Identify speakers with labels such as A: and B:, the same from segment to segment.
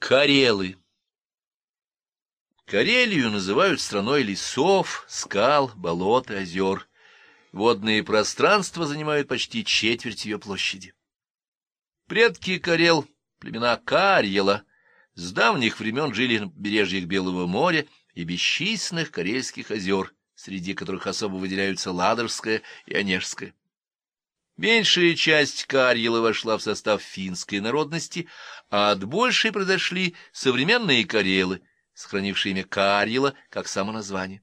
A: Карелы Карелию называют страной лесов, скал, болот и озер. Водные пространства занимают почти четверть ее площади. Предки Карел, племена Карьела, с давних времен жили на побережьях Белого моря и бесчисленных карельских озер, среди которых особо выделяются Ладожское и Онежское. Меньшая часть Карьела вошла в состав финской народности, а от большей произошли современные карелы, сохранившие имя Карьела как самоназвание.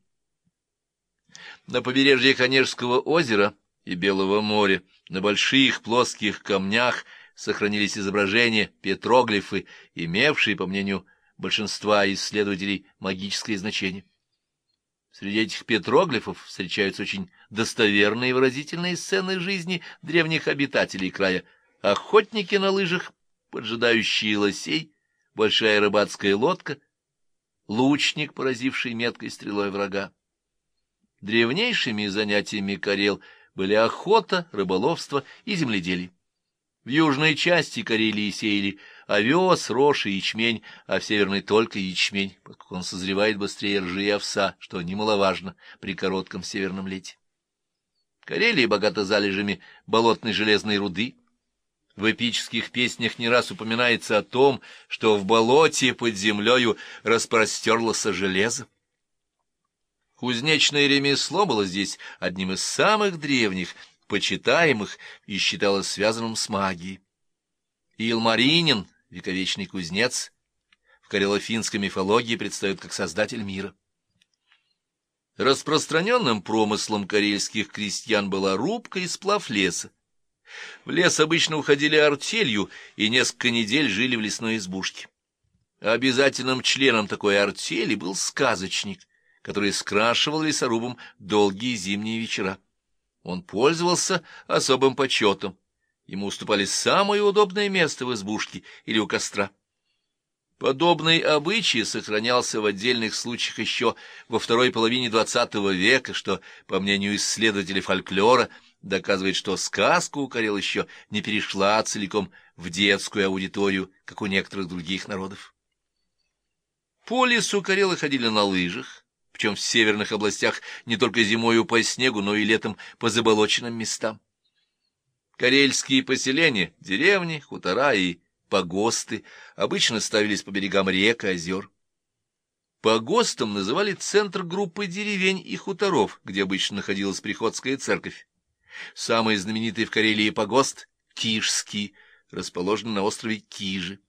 A: На побережье Онежского озера и Белого моря, на больших плоских камнях, сохранились изображения, петроглифы, имевшие, по мнению большинства исследователей, магическое значение. Среди этих петроглифов встречаются очень достоверные и выразительные сцены жизни древних обитателей края. Охотники на лыжах, поджидающие лосей, большая рыбацкая лодка, лучник, поразивший меткой стрелой врага. Древнейшими занятиями Карел были охота, рыболовство и земледелие. В южной части Карелии сеяли овес, рожь и ячмень, а в северной только ячмень, поскольку он созревает быстрее ржи и овса, что немаловажно при коротком северном лете. Карелия богата залежами болотной железной руды. В эпических песнях не раз упоминается о том, что в болоте под землею распростерлось железо. Кузнечное ремесло было здесь одним из самых древних, почитаемых и считалось связанным с магией. Илмаринин, вековечный кузнец, в карело-финской мифологии предстает как создатель мира. Распространенным промыслом карельских крестьян была рубка и сплав леса. В лес обычно уходили артелью и несколько недель жили в лесной избушке. Обязательным членом такой артели был сказочник, который скрашивал лесорубом долгие зимние вечера. Он пользовался особым почетом. Ему уступали самое удобное место в избушке или у костра. Подобный обычай сохранялся в отдельных случаях еще во второй половине XX века, что, по мнению исследователей фольклора, доказывает, что сказка у Карел еще не перешла целиком в детскую аудиторию, как у некоторых других народов. По лесу Карелы ходили на лыжах, причем в северных областях не только зимою по снегу, но и летом по заболоченным местам. Карельские поселения, деревни, хутора и погосты обычно ставились по берегам рек и озер. Погостом называли центр группы деревень и хуторов, где обычно находилась приходская церковь. Самый знаменитый в Карелии погост — Кижский, расположенный на острове Кижи.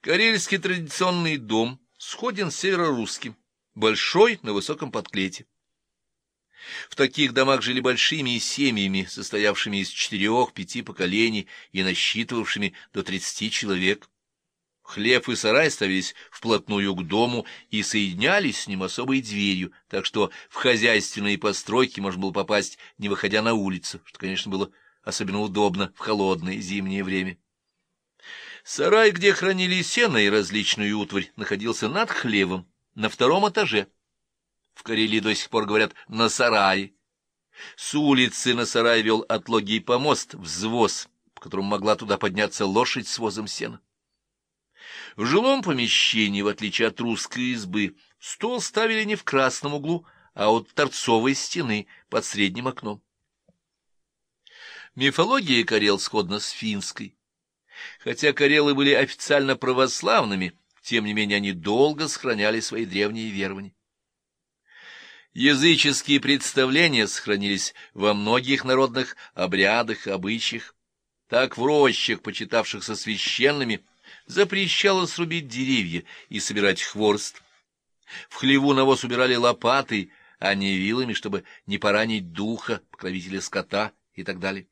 A: Карельский традиционный дом сходен с северорусским большой на высоком подклете. В таких домах жили большими семьями, состоявшими из четырех-пяти поколений и насчитывавшими до тридцати человек. Хлеб и сарай ставились вплотную к дому и соединялись с ним особой дверью, так что в хозяйственные постройки можно было попасть, не выходя на улицу, что, конечно, было особенно удобно в холодное зимнее время. Сарай, где хранили сено и различную утварь, находился над хлевом, на втором этаже. В Карелии до сих пор говорят «на сарае». С улицы на сарай вел отлогий помост, взвоз, по которому могла туда подняться лошадь с возом сена. В жилом помещении, в отличие от русской избы, стол ставили не в красном углу, а от торцовой стены под средним окном. Мифология карел сходна с финской. Хотя карелы были официально православными, тем не менее они долго сохраняли свои древние верования. Языческие представления сохранились во многих народных обрядах, обычаях. Так в рощах, почитавшихся священными, запрещалось рубить деревья и собирать хворост. В хлеву навоз убирали лопатой, а не вилами, чтобы не поранить духа, покровителя скота и так далее.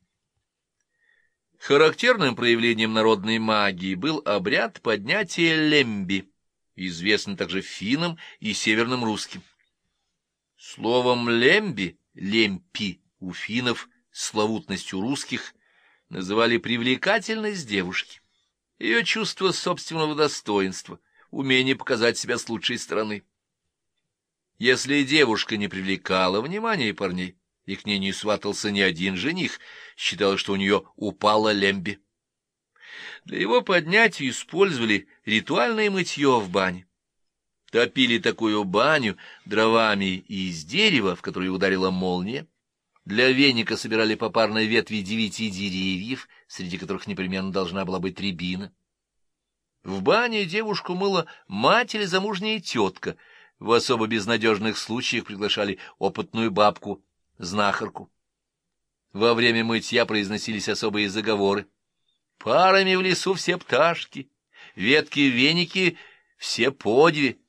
A: Характерным проявлением народной магии был обряд поднятия лемби, известный также финнам и северным русским. Словом лемби, лемпи у финнов, славутностью русских, называли привлекательность девушки, ее чувство собственного достоинства, умение показать себя с лучшей стороны. Если девушка не привлекала внимания парней, и к ней не сватался ни один жених, считалось, что у нее упала лемби. Для его поднятия использовали ритуальное мытье в бане. Топили такую баню дровами из дерева, в которое ударила молния. Для веника собирали попарные ветви девяти деревьев, среди которых непременно должна была быть рябина. В бане девушку мыла мать или замужняя тетка. В особо безнадежных случаях приглашали опытную бабку, знахарку. Во время мытья произносились особые заговоры. Парами в лесу все пташки, ветки-веники все подви.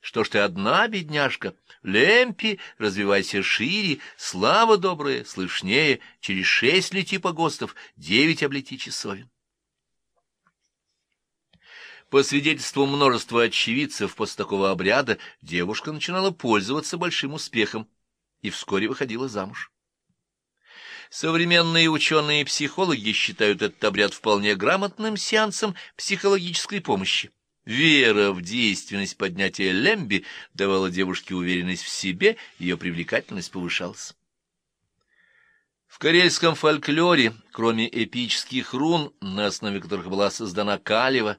A: Что ж ты одна, бедняжка? Лемпи, развивайся шире, слава добрая, слышнее, через шесть лети погостов, девять облети часовен. По свидетельству множества очевидцев после такого обряда, девушка начинала пользоваться большим успехом и вскоре выходила замуж. Современные ученые и психологи считают этот обряд вполне грамотным сеансом психологической помощи. Вера в действенность поднятия лемби давала девушке уверенность в себе, ее привлекательность повышалась. В карельском фольклоре, кроме эпических рун, на основе которых была создана Калева,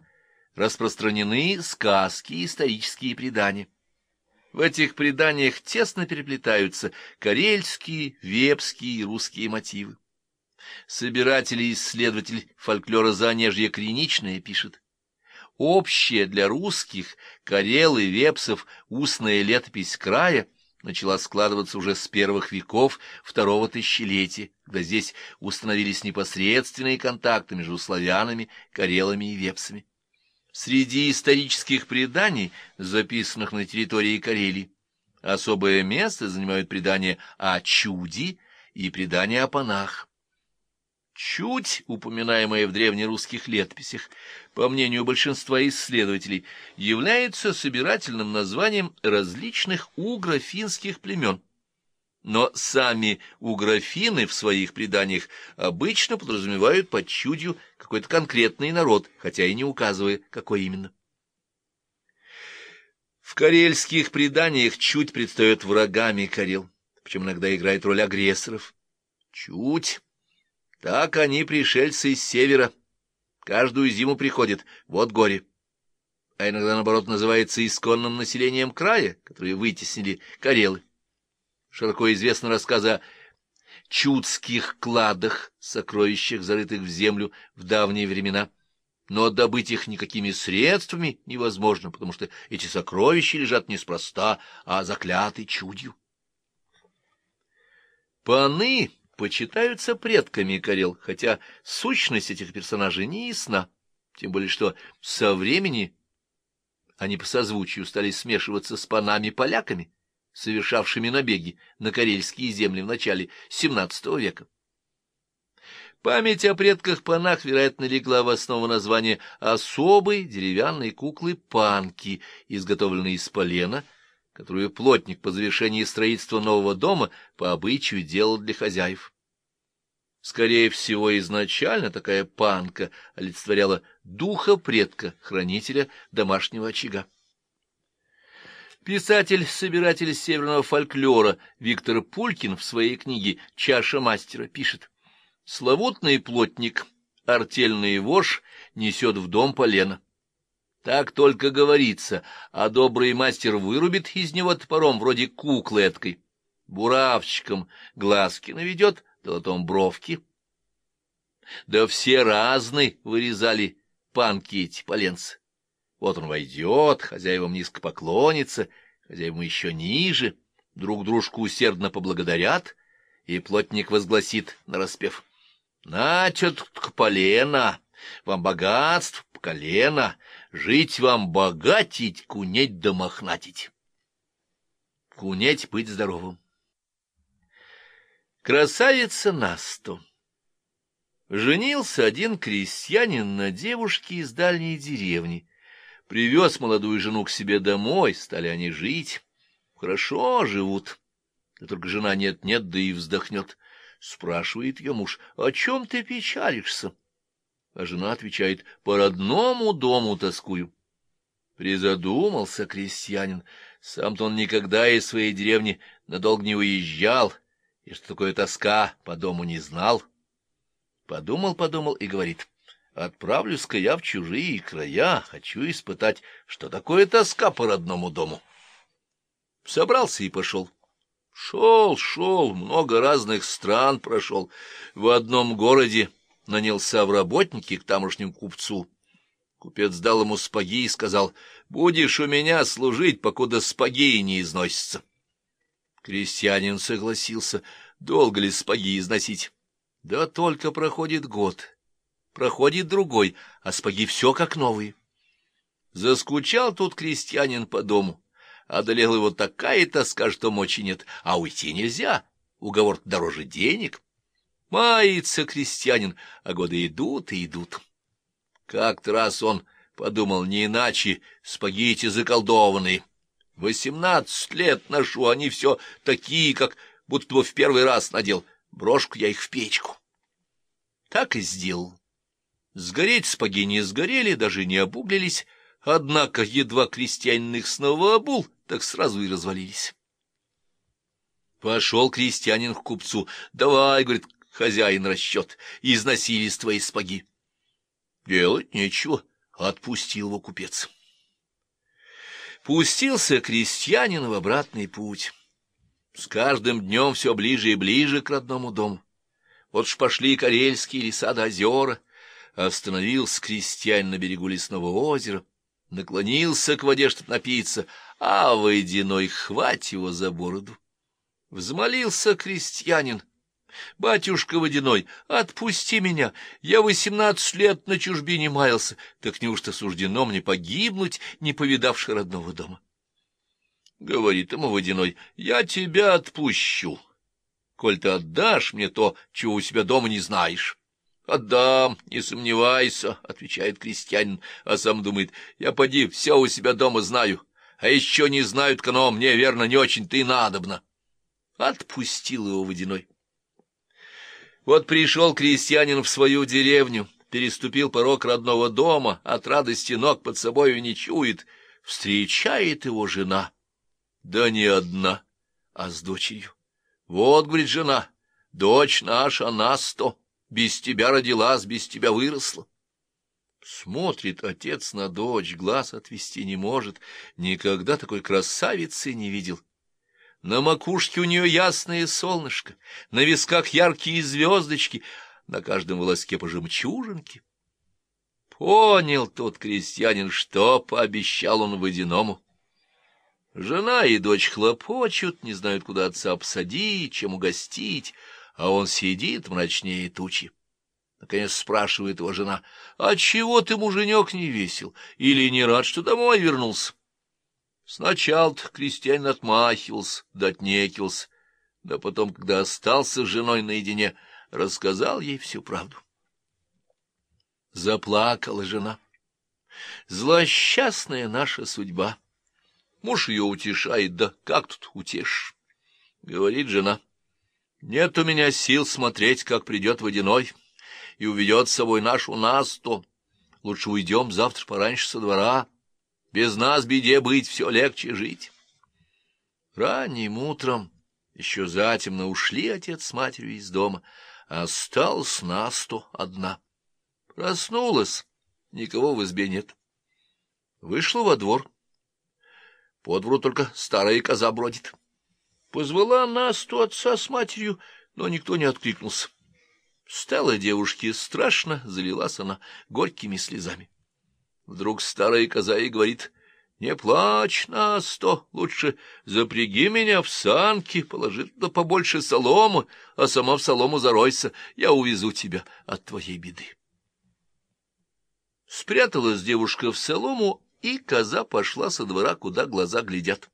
A: распространены сказки и исторические предания. В этих преданиях тесно переплетаются карельские, вепские и русские мотивы. Собиратель и исследователь фольклора Заонежья Криничная пишет. Общая для русских, карел и вепсов, устная летопись края начала складываться уже с первых веков второго тысячелетия, когда здесь установились непосредственные контакты между славянами, карелами и вепсами. Среди исторических преданий, записанных на территории Карелии, особое место занимают предания о чуде и предания о панах. Чуть, упоминаемая в древнерусских летописях, по мнению большинства исследователей, является собирательным названием различных угро-финских племен но сами уграфины в своих преданиях обычно подразумевают под чудью какой-то конкретный народ, хотя и не указывая, какой именно. В карельских преданиях чуть предстает врагами карел, причем иногда играет роль агрессоров. Чуть. Так они пришельцы из севера. Каждую зиму приходят, вот горе. А иногда, наоборот, называется исконным населением края, которые вытеснили карелы. Широко известны рассказы о чудских кладах, сокровищах, зарытых в землю в давние времена. Но добыть их никакими средствами невозможно, потому что эти сокровища лежат неспроста, а закляты чудью. Паны почитаются предками Карел, хотя сущность этих персонажей не ясна, тем более что со времени они по созвучию стали смешиваться с панами-поляками совершавшими набеги на карельские земли в начале XVII века. Память о предках панах, вероятно, легла в основу названия особой деревянной куклы панки, изготовленной из полена, которую плотник по завершении строительства нового дома по обычаю делал для хозяев. Скорее всего, изначально такая панка олицетворяла духа предка, хранителя домашнего очага. Писатель-собиратель северного фольклора Виктор Пулькин в своей книге «Чаша мастера» пишет «Славутный плотник, артельный вож несет в дом полено. Так только говорится, а добрый мастер вырубит из него топором вроде куклы эткой, буравчиком глазки наведет, долотом бровки. Да все разные вырезали панки эти поленцы. Вот он войдет, хозяевам низко поклонится, хозяевам еще ниже, друг дружку усердно поблагодарят, и плотник возгласит нараспев. — Начат к полена, вам богатств колено, жить вам богатить, кунеть да мохнатить. Кунеть быть здоровым. Красавица Насту. Женился один крестьянин на девушке из дальней деревни — Привез молодую жену к себе домой, стали они жить. Хорошо живут. Только жена нет-нет, да и вздохнет. Спрашивает ее муж, о чем ты печалишься? А жена отвечает, по родному дому тоскую. Призадумался крестьянин. Сам-то он никогда из своей деревни надолго не уезжал, и что такое тоска по дому не знал. Подумал, подумал и говорит, Отправлюсь-ка я в чужие края, хочу испытать, что такое тоска по родному дому. Собрался и пошел. Шел, шел, много разных стран прошел. В одном городе нанялся в работники к тамошнему купцу. Купец дал ему спаги и сказал, «Будешь у меня служить, покуда спаги не износятся». Крестьянин согласился, долго ли спаги износить. Да только проходит год, проходит другой, а спаги все как новые. Заскучал тут крестьянин по дому. Одолела его такая тоска, что мочи нет, а уйти нельзя. Уговор дороже денег. Мается крестьянин, а годы идут и идут. Как-то раз он подумал, не иначе, спагетти заколдованные. Восемнадцать лет ношу, они все такие, как будто бы в первый раз надел. Брошку я их в печку. Так и сделал. Сгореть спаги не сгорели, даже не обуглились, однако едва крестьянин их снова обул, так сразу и развалились. Пошел крестьянин к купцу. «Давай, — говорит, — хозяин расчет, износились твои спаги». Делать нечего, отпустил его купец. Пустился крестьянин в обратный путь. С каждым днем все ближе и ближе к родному дому. Вот ж пошли карельские леса до озера. Остановился крестьянин на берегу лесного озера, наклонился к воде, чтоб напиться, а водяной хвать его за бороду. Взмолился крестьянин. «Батюшка водяной, отпусти меня, я восемнадцать лет на чужбине маялся, так неужто суждено мне погибнуть, не повидавши родного дома?» Говорит ему водяной, «Я тебя отпущу, коль ты отдашь мне то, чего у себя дома не знаешь». «Отдам, не сомневайся», — отвечает крестьянин, а сам думает, «я поди все у себя дома знаю, а еще не знают, кано мне, верно, не очень-то и надобно». Отпустил его водяной. Вот пришел крестьянин в свою деревню, переступил порог родного дома, от радости ног под собою не чует, встречает его жена. Да не одна, а с дочерью. Вот, говорит жена, дочь наша Насто, без тебя родилась, без тебя выросла. Смотрит отец на дочь, глаз отвести не может, никогда такой красавицы не видел. На макушке у нее ясное солнышко, на висках яркие звездочки, на каждом волоске по жемчужинке. Понял тот крестьянин, что пообещал он водяному. Жена и дочь хлопочут, не знают, куда отца обсадить, чем угостить, а он сидит мрачнее тучи. Наконец спрашивает его жена, «А чего ты, муженек, не весел? Или не рад, что домой вернулся?» Сначала-то крестьянин отмахивался, да отнекился, да потом, когда остался с женой наедине, рассказал ей всю правду. Заплакала жена. Злосчастная наша судьба. Муж ее утешает, да как тут утешишь? Говорит жена. Нет у меня сил смотреть, как придет водяной и уведет с собой нашу Насту. Лучше уйдем завтра пораньше со двора. Без нас беде быть, все легче жить. Ранним утром, еще затемно, ушли отец с матерью из дома, а осталась Насту одна. Проснулась, никого в избе нет. Вышла во двор. По двору только старая коза бродит. Позвала Насту отца с матерью, но никто не откликнулся. Стало девушке страшно, залилась она горькими слезами. Вдруг старая коза и говорит, «Не плачь, Насто, лучше запряги меня в санки, положи туда побольше соломы, а сама в солому заройся, я увезу тебя от твоей беды». Спряталась девушка в солому, и коза пошла со двора, куда глаза глядят.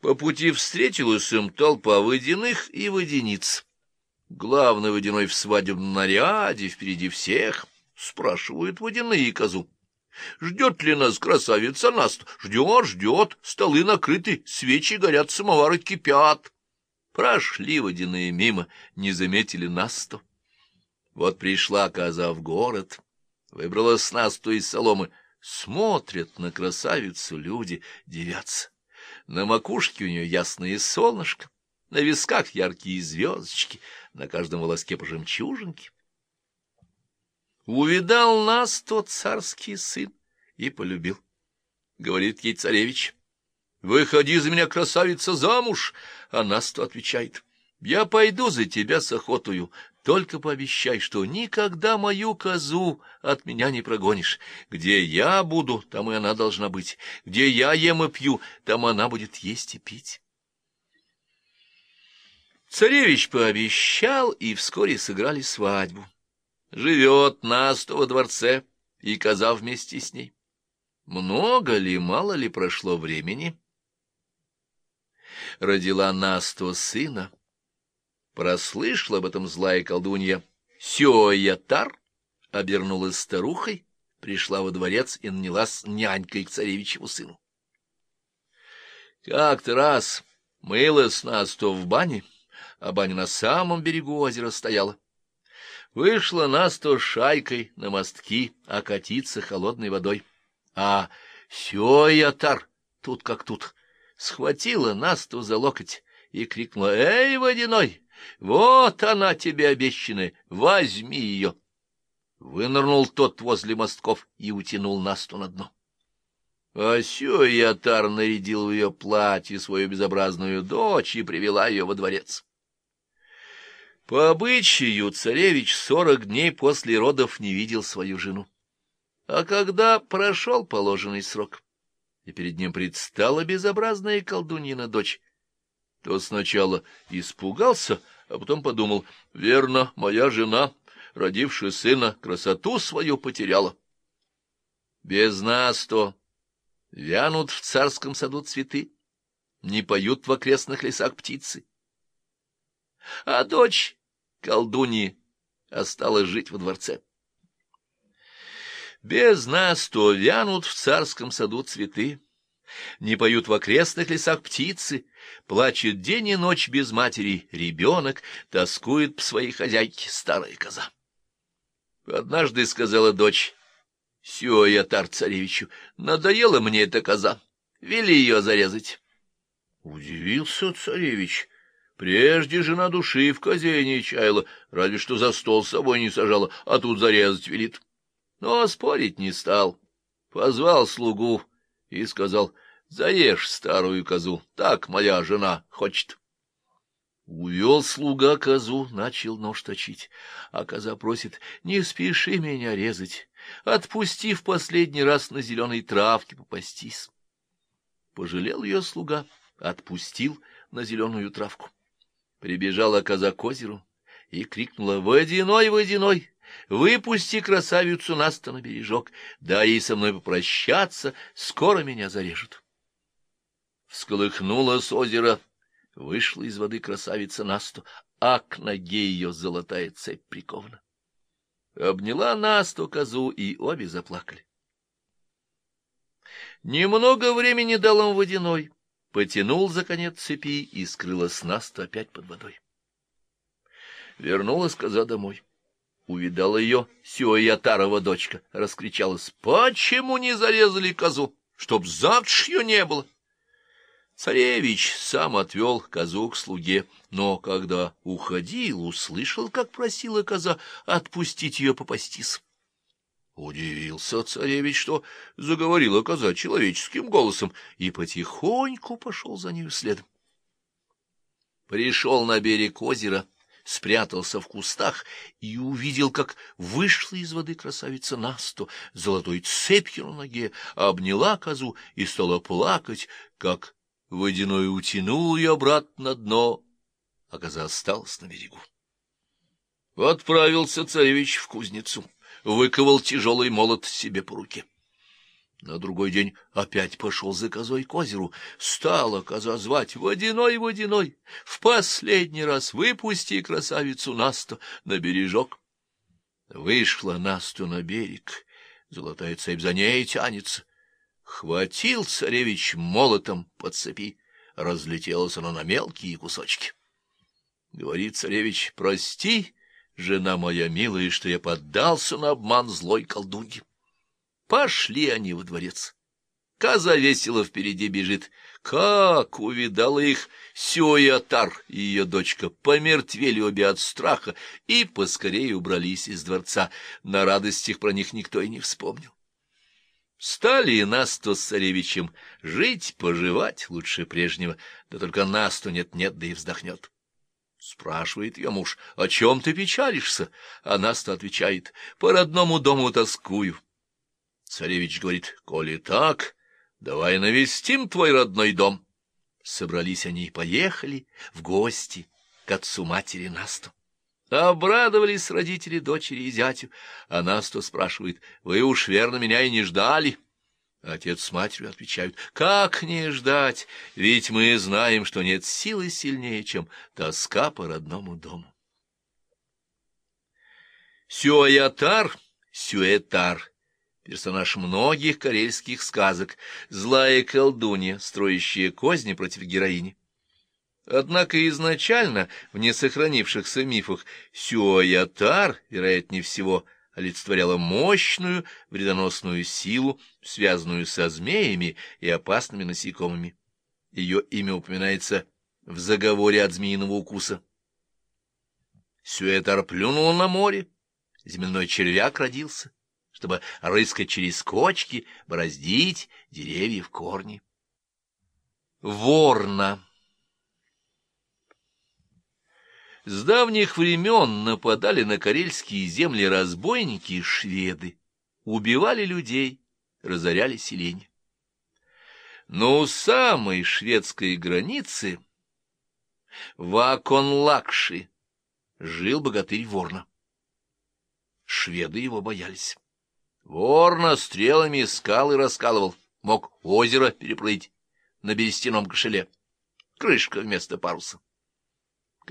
A: По пути встретилась им толпа водяных и водяниц. Главный водяной в свадебном наряде, впереди всех, спрашивают водяные козу. Ждет ли нас красавица Наст? Ждет, ждет, столы накрыты, свечи горят, самовары кипят. Прошли водяные мимо, не заметили Насту. Вот пришла коза в город, выбрала Насту из соломы. Смотрят на красавицу люди, девятся. На макушке у нее ясное солнышко, на висках яркие звездочки, на каждом волоске по жемчужинке. Увидал нас тот царский сын и полюбил. Говорит ей царевич, «Выходи за меня, красавица, замуж!» А Наста отвечает, «Я пойду за тебя с охотою, только пообещай, что никогда мою козу от меня не прогонишь. Где я буду, там и она должна быть. Где я ем и пью, там она будет есть и пить». Царевич пообещал, и вскоре сыграли свадьбу. Живет Наста во дворце, и коза вместе с ней. Много ли, мало ли прошло времени? Родила Наста сына. Прослышала об этом злая колдунья Сёятар, обернулась старухой, пришла во дворец и нанялась нянькой к царевичеву сыну. Как-то раз мылась Наста в бане, а баня на самом берегу озера стояла. Вышла Наста шайкой на мостки окатиться холодной водой. А Сёятар, тут как тут, схватила Насту за локоть и крикнула «Эй, водяной, вот она тебе обещанная, возьми ее!» Вынырнул тот возле мостков и утянул Насту на дно. А Сёятар нарядил в ее платье свою безобразную дочь и привела ее во дворец. По обычаю царевич сорок дней после родов не видел свою жену. А когда прошел положенный срок, и перед ним предстала безобразная колдуньина дочь, то сначала испугался, а потом подумал, верно, моя жена, родившая сына, красоту свою потеряла. Без нас то вянут в царском саду цветы, не поют в окрестных лесах птицы. А дочь колдуньи осталась жить во дворце. Без нас то вянут в царском саду цветы, не поют в окрестных лесах птицы, плачет день и ночь без матери ребенок, тоскует по своей хозяйке старая коза. Однажды сказала дочь Сюоятар царевичу, надоела мне эта коза, вели ее зарезать. Удивился царевич. Прежде жена души в козе не чаяла, разве что за стол с собой не сажала, а тут зарезать велит но спорить не стал. Позвал слугу и сказал, заешь старую козу, так моя жена хочет. Увел слуга козу, начал нож точить, а коза просит, не спеши меня резать, отпусти в последний раз на зеленой травке попастись. Пожалел ее слуга, отпустил на зеленую травку. Прибежала коза к озеру и крикнула «Водяной, водяной!» Выпусти красавицу Наста на бережок, дай ей со мной попрощаться, скоро меня зарежут. Всколыхнулось озеро, вышла из воды красавица Насту, а к ноге ее золотая цепь прикована. Обняла Насту козу, и обе заплакали. Немного времени дал он водяной, потянул за конец цепи и скрылась Наста опять под водой. Вернулась коза домой. Увидала ее Сюаятарова дочка, раскричалась. «Почему не зарезали козу? Чтоб завтра ее не было!» Царевич сам отвел козу к слуге, но когда уходил, услышал, как просила коза отпустить ее попастись. Удивился царевич, что заговорила коза человеческим голосом, и потихоньку пошел за нею следом. Пришел на берег озера — спрятался в кустах и увидел, как вышла из воды красавица Насто, золотой цепью на ноге, обняла козу и стала плакать, как водяной утянул ее обратно на дно, а коза осталась на берегу. Отправился царевич в кузницу, выковал тяжелый молот себе по руке. На другой день опять пошел за козой к озеру. Стала коза звать «Водяной, водяной! В последний раз выпусти красавицу Насту на бережок!» Вышла Насту на берег, золотая цепь за ней тянется. Хватил царевич молотом по цепи, разлетелась она на мелкие кусочки. Говорит царевич, прости, жена моя милая, что я поддался на обман злой колдуньи. Пошли они во дворец. Коза весело впереди бежит. Как увидала их Сюятар и ее дочка, помертвели обе от страха и поскорее убрались из дворца. На радостях про них никто и не вспомнил. Стали и Насту с царевичем жить-поживать лучше прежнего, да только Насту нет-нет, да и вздохнет. Спрашивает ее муж, о чем ты печалишься? А Наста отвечает, по родному дому тоскую. Царевич говорит, коли так, давай навестим твой родной дом. Собрались они и поехали в гости к отцу матери Насту. Обрадовались родители дочери и зятю, а Насту спрашивает, вы уж верно меня и не ждали. Отец с матерью отвечают, как не ждать, ведь мы знаем, что нет силы сильнее, чем тоска по родному дому. Сюаятар, Сюэтар, персонаж многих карельских сказок, злая колдунья, строящая козни против героини. Однако изначально в несохранившихся мифах Сюаятар, вероятнее всего, олицетворяла мощную вредоносную силу, связанную со змеями и опасными насекомыми. Ее имя упоминается в заговоре от змеиного укуса. Сюэтар плюнул на море, земляной червяк родился, чтобы рыскать через кочки, бороздить деревья в корни. Ворна С давних времен нападали на карельские земли разбойники и шведы, убивали людей, разоряли селения. Но у самой шведской границы, в Аконлакши, жил богатырь Ворна. Шведы его боялись. Ворна стрелами скалы раскалывал, мог озеро переплыть на берестяном кошеле. Крышка вместо паруса.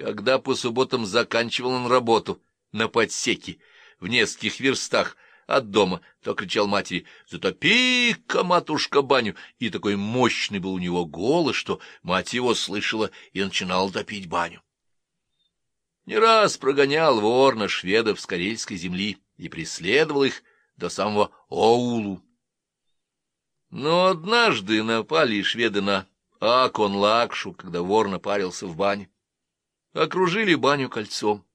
A: Когда по субботам заканчивал он работу на подсеке в нескольких верстах от дома, то кричал матери «Затопи-ка, матушка, баню!» И такой мощный был у него голос, что мать его слышала и начинала топить баню. Не раз прогонял ворна шведов с карельской земли и преследовал их до самого Оулу. Но однажды напали шведы на Акон-Лакшу, когда вор напарился в бане. Окружили баню кольцом.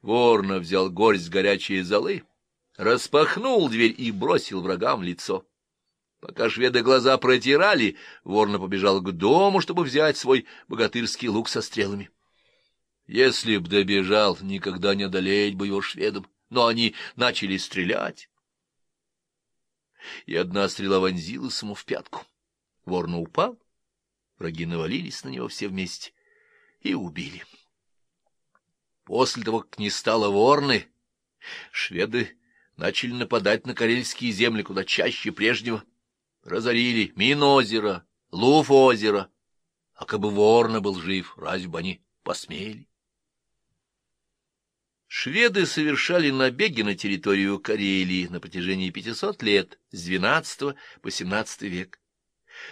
A: Ворна взял горсть горячей золы, распахнул дверь и бросил врагам лицо. Пока шведы глаза протирали, Ворна побежал к дому, чтобы взять свой богатырский лук со стрелами. Если б добежал, никогда не одолеть бы его шведам, но они начали стрелять. И одна стрела вонзилась ему в пятку. Ворна упал, враги навалились на него все вместе и убили. После того, как не стало ворны, шведы начали нападать на карельские земли куда чаще прежнего. Разорили Минозеро, Луф-озеро. А как бы ворна был жив, разве бы они посмели? Шведы совершали набеги на территорию Карелии на протяжении 500 лет, с XII по XVII век.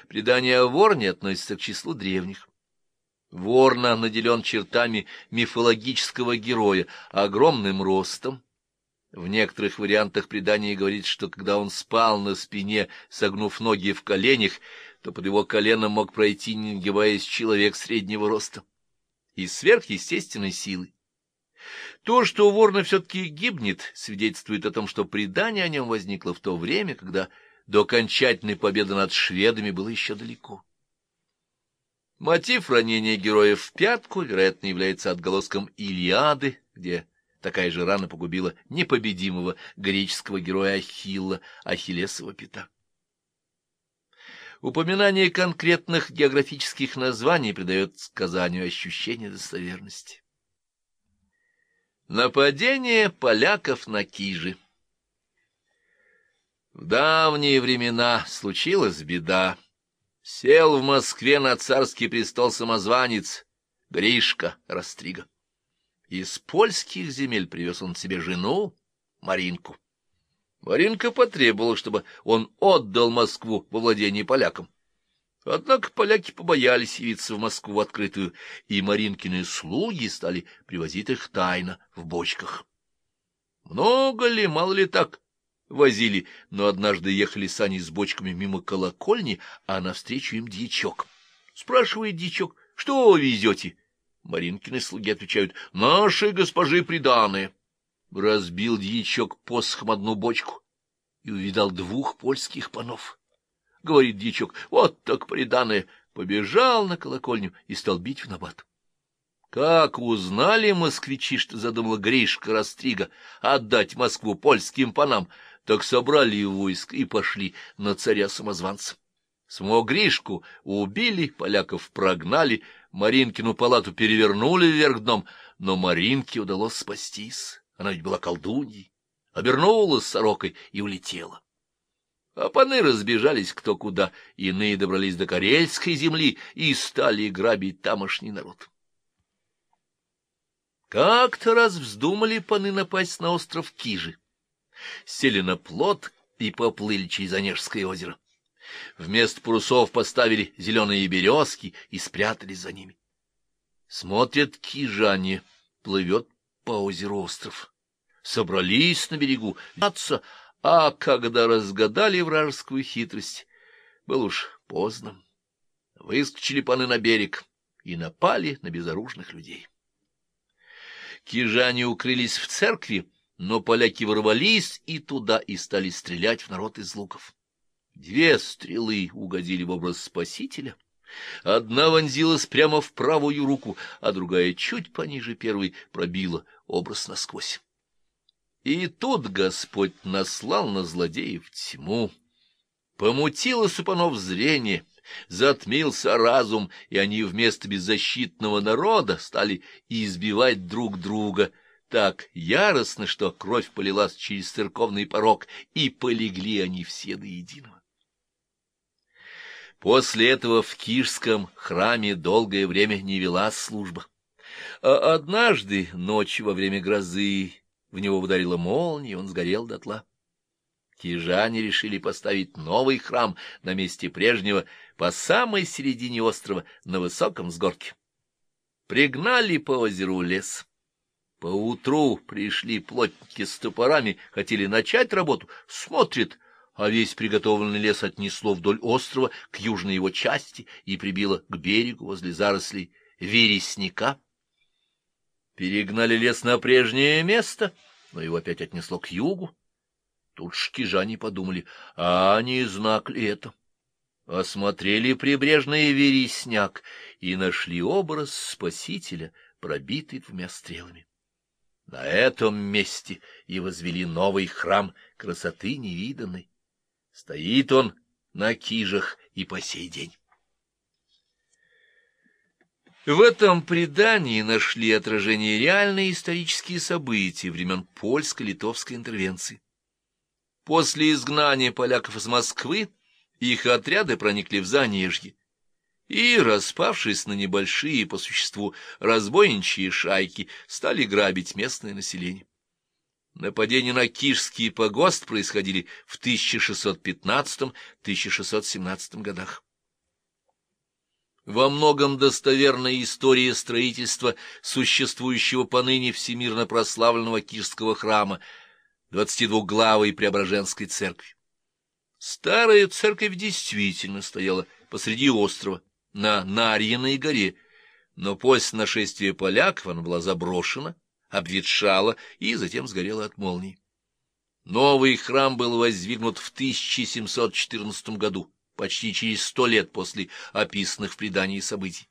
A: Предание о Ворне относится к числу древних. Ворна наделен чертами мифологического героя, огромным ростом. В некоторых вариантах предания говорит, что когда он спал на спине, согнув ноги в коленях, то под его коленом мог пройти, не нагибаясь, человек среднего роста и сверхъестественной силы. То, что Ворна все-таки гибнет, свидетельствует о том, что предание о нем возникло в то время, когда до окончательной победы над шведами было еще далеко. Мотив ранения героя в пятку, вероятно, является отголоском Илиады, где такая же рана погубила непобедимого греческого героя Ахилла, Ахиллесова пята. Упоминание конкретных географических названий придает сказанию ощущение достоверности. Нападение поляков на Кижи В давние времена случилась беда. Сел в Москве на царский престол самозванец Гришка Растрига. Из польских земель привез он себе жену Маринку. Маринка потребовала, чтобы он отдал Москву во владение полякам. Однако поляки побоялись явиться в Москву в открытую, и Маринкины слуги стали привозить их тайно в бочках. Много ли, мало ли так, возили, но однажды ехали сани с бочками мимо колокольни, а навстречу им дьячок. Спрашивает дьячок, что везете? Маринкины слуги отвечают, наши госпожи приданые. Разбил дьячок посохом одну бочку и увидал двух польских панов. Говорит дьячок, вот так приданое, побежал на колокольню и стал бить в набат. Как узнали москвичи, что задумала Гришка Растрига отдать Москву польским панам, так собрали войск и пошли на царя-самозванца. Самого Гришку убили, поляков прогнали, Маринкину палату перевернули вверх дном, но Маринке удалось спастись. Она ведь была колдуньей, обернулась сорокой и улетела. А паны разбежались кто куда, иные добрались до Карельской земли и стали грабить тамошний народ. Как-то раз вздумали паны напасть на остров Кижи. Сели на плот и поплыли через Онежское озеро. Вместо парусов поставили зеленые березки и спрятались за ними. Смотрят кижане, плывет по озеру остров. Собрались на берегу, а когда разгадали вражескую хитрость, было уж поздно. Выскочили паны на берег и напали на безоружных людей. Кижане укрылись в церкви, но поляки ворвались и туда и стали стрелять в народ из луков. Две стрелы угодили в образ спасителя. Одна вонзилась прямо в правую руку, а другая чуть пониже первой пробила образ насквозь. И тут Господь наслал на злодеев тьму. Помутило Супанов зрение, затмился разум, и они вместо беззащитного народа стали избивать друг друга так яростно, что кровь полилась через церковный порог, и полегли они все до единого. После этого в Кишском храме долгое время не велась служба. А однажды, ночью во время грозы, в него ударила молния, и он сгорел дотла. Кижане решили поставить новый храм на месте прежнего по самой середине острова на высоком сгорке. Пригнали по озеру лес. Поутру пришли плотники с топорами, хотели начать работу. Смотрит, а весь приготовленный лес отнесло вдоль острова к южной его части и прибило к берегу возле зарослей вересника. Перегнали лес на прежнее место, но его опять отнесло к югу. Тут шкижане подумали, а не знак ли это? Осмотрели прибрежный вересняк и нашли образ спасителя, пробитый двумя стрелами. На этом месте и возвели новый храм красоты невиданной. Стоит он на кижах и по сей день. В этом предании нашли отражение реальные исторические события времен польско-литовской интервенции. После изгнания поляков из Москвы их отряды проникли в Занежье и, распавшись на небольшие по существу разбойничьи шайки, стали грабить местное население. Нападения на Кишский погост происходили в 1615-1617 годах. Во многом достоверная история строительства существующего поныне всемирно прославленного Кишского храма – двадцатидвухглавой Преображенской церкви. Старая церковь действительно стояла посреди острова, на Нарьиной горе, но после нашествия поляков она была заброшена, обветшала и затем сгорела от молнии. Новый храм был воздвигнут в 1714 году, почти через сто лет после описанных в предании событий.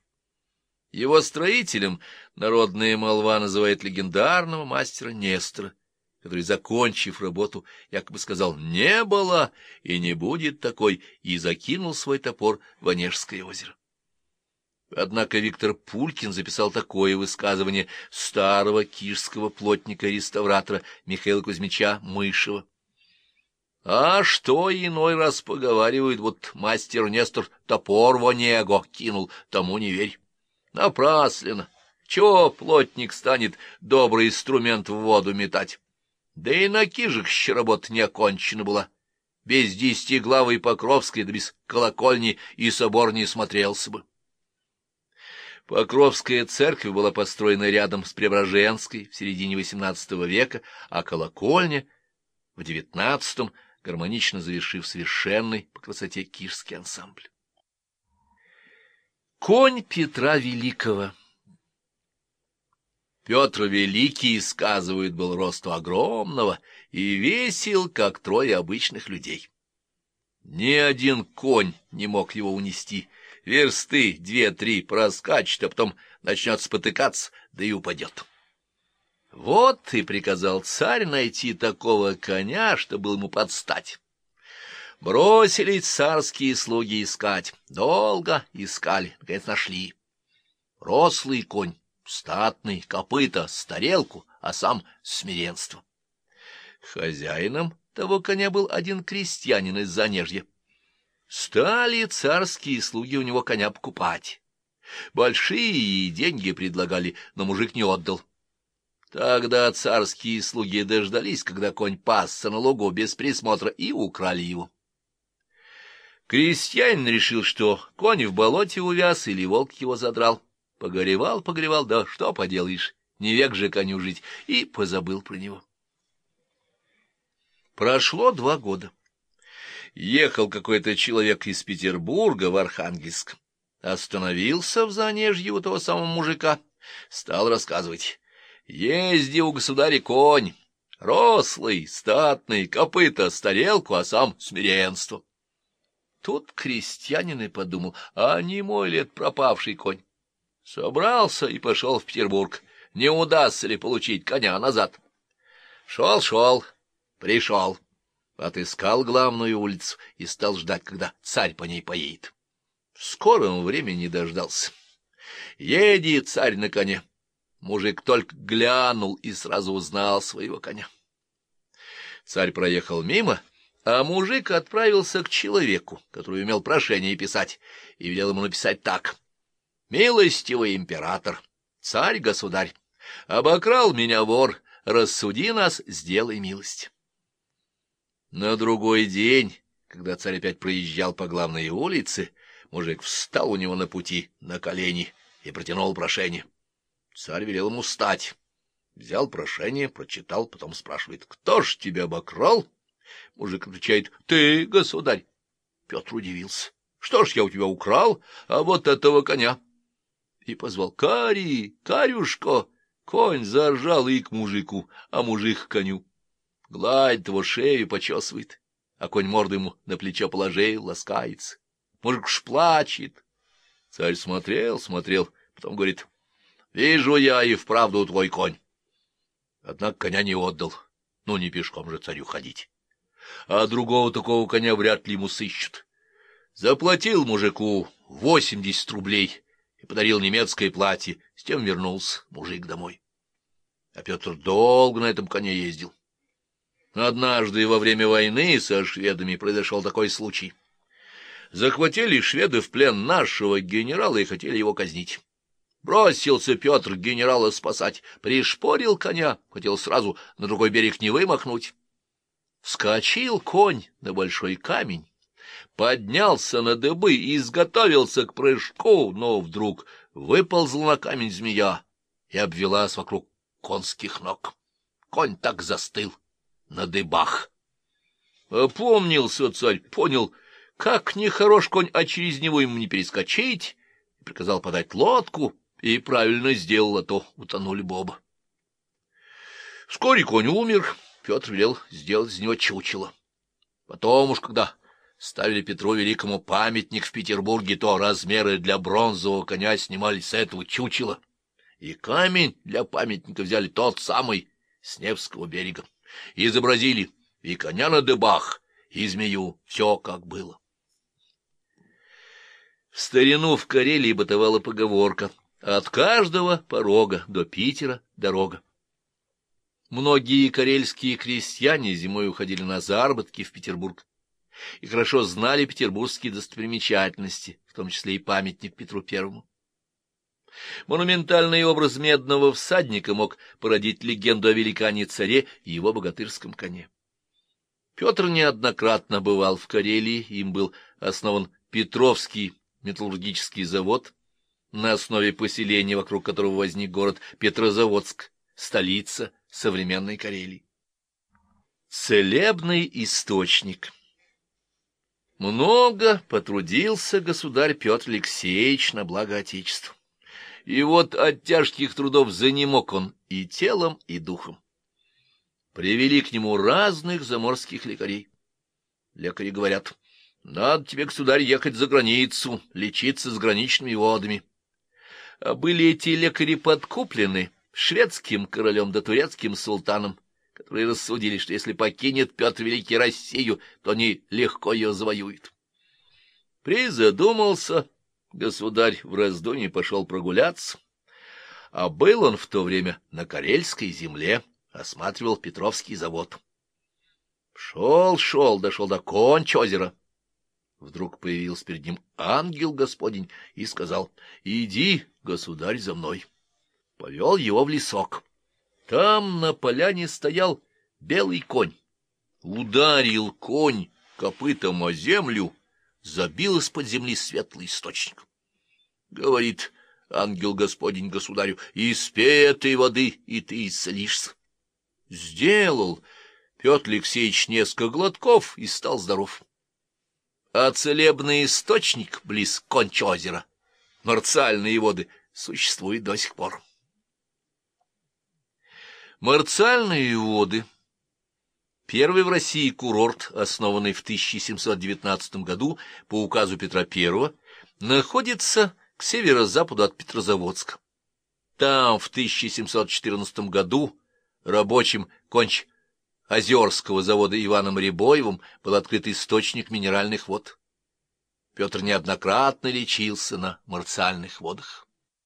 A: Его строителем народная молва называет легендарного мастера Нестора, который, закончив работу, якобы сказал «не было и не будет такой» и закинул свой топор в Онежское озеро. Однако Виктор Пулькин записал такое высказывание старого кишского плотника-реставратора Михаила Кузьмича Мышева. А что иной раз поговаривают, вот мастер Нестор топор в Онего кинул, тому не верь. Напрасленно. Чего плотник станет добрый инструмент в воду метать? Да и на Кижище работа не окончена была. Без десятиглавой Покровской, да без колокольни и собор не смотрелся бы. Покровская церковь была построена рядом с Преображенской в середине XVIII века, а колокольня — в девятнадцатом гармонично завершив совершенный по красоте кирский ансамбль. Конь Петра Великого Петр Великий, сказывают, был росту огромного и весил, как трое обычных людей. Ни один конь не мог его унести. Версты две-три проскачет, а потом начнет спотыкаться, да и упадет. Вот и приказал царь найти такого коня, что был ему подстать. Бросили царские слуги искать. Долго искали, наконец нашли. Рослый конь, статный, копыта, с тарелку, а сам смиренство. Хозяином того коня был один крестьянин из Занежья. Стали царские слуги у него коня покупать. Большие деньги предлагали, но мужик не отдал. Тогда царские слуги дождались, когда конь пасся на лугу без присмотра, и украли его. Крестьянин решил, что конь в болоте увяз или волк его задрал. Погоревал, погоревал, да что поделаешь, не век же коню жить, и позабыл про него. Прошло два года. Ехал какой-то человек из Петербурга в Архангельск. Остановился в Занежье у того самого мужика. Стал рассказывать. Езди у государя конь, рослый, статный, копыта с тарелку, а сам смиренство. Тут крестьянин и подумал, а не мой ли это пропавший конь? Собрался и пошел в Петербург. Не удастся ли получить коня назад? Шел-шел, пришел. Отыскал главную улицу и стал ждать, когда царь по ней поедет. В скором времени дождался. Едет царь на коне. Мужик только глянул и сразу узнал своего коня. Царь проехал мимо, а мужик отправился к человеку, который умел прошение писать, и велел ему написать так. «Милостивый император, царь-государь, обокрал меня вор, рассуди нас, сделай милость». На другой день, когда царь опять проезжал по главной улице, мужик встал у него на пути, на колени, и протянул прошение. Царь велел ему встать. Взял прошение, прочитал, потом спрашивает, кто ж тебя обокрал? Мужик отвечает, ты, государь. Петр удивился. Что ж я у тебя украл, а вот этого коня? И позвал, Кари, Карюшко. Конь заржал и к мужику, а мужик к коню. Гладит его шею, почесывает, а конь морду ему на плечо положил, ласкается. Мужик ж плачет. Царь смотрел, смотрел, потом говорит, Вижу я и вправду твой конь. Однако коня не отдал. Ну, не пешком же царю ходить. А другого такого коня вряд ли ему сыщут. Заплатил мужику восемьдесят рублей и подарил немецкое платье. С тем вернулся мужик домой. А Петр долго на этом коне ездил. Однажды во время войны со шведами произошел такой случай. Захватили шведы в плен нашего генерала и хотели его казнить. Бросился Петр генерала спасать, пришпорил коня, хотел сразу на другой берег не вымахнуть. Вскочил конь на большой камень, поднялся на дыбы и изготовился к прыжку, но вдруг выползла на камень змея и обвелась вокруг конских ног. Конь так застыл на дыбах. Опомнился царь, понял, как нехорош конь, а через него ему не перескочить, приказал подать лодку, и правильно сделал, а то утонули бы оба. Вскоре конь умер, Петр велел сделать из него чучело. Потом уж, когда ставили Петру Великому памятник в Петербурге, то размеры для бронзового коня снимали с этого чучела, и камень для памятника взяли тот самый с Невского берега. Изобразили и коня на дыбах, и змею, все как было. В старину в Карелии бытовала поговорка от каждого порога до Питера дорога. Многие карельские крестьяне зимой уходили на заработки в Петербург и хорошо знали петербургские достопримечательности, в том числе и памятник Петру Первому. Монументальный образ медного всадника мог породить легенду о великане-царе и его богатырском коне. Петр неоднократно бывал в Карелии, им был основан Петровский металлургический завод, на основе поселения, вокруг которого возник город Петрозаводск, столица современной Карелии. Целебный источник Много потрудился государь Петр Алексеевич на благо Отечеству. И вот от тяжких трудов занемог он и телом, и духом. Привели к нему разных заморских лекарей. Лекари говорят, надо тебе, государь, ехать за границу, лечиться с граничными водами. А были эти лекари подкуплены шведским королем да турецким султаном, которые рассудили, что если покинет Петр Великий Россию, то они легко ее завоюют. Призадумался государь в раздумье пошел прогуляться, а был он в то время на Карельской земле, осматривал Петровский завод. Шел-шел, дошел до конч озера. Вдруг появился перед ним ангел Господень и сказал, — Иди, государь, за мной. Повел его в лесок. Там на поляне стоял белый конь. Ударил конь копытом о землю, забил из-под земли светлый источник. Говорит ангел Господень государю, испей этой воды, и ты исцелишься. Сделал Петр Алексеевич несколько глотков и стал здоров. А целебный источник близ конч озера, марциальные воды, существует до сих пор. Марциальные воды — первый в России курорт, основанный в 1719 году по указу Петра I, находится к северо-западу от Петрозаводска. Там в 1714 году рабочим конч Озерского завода Иваном Рябоевым был открыт источник минеральных вод. Петр неоднократно лечился на марциальных водах.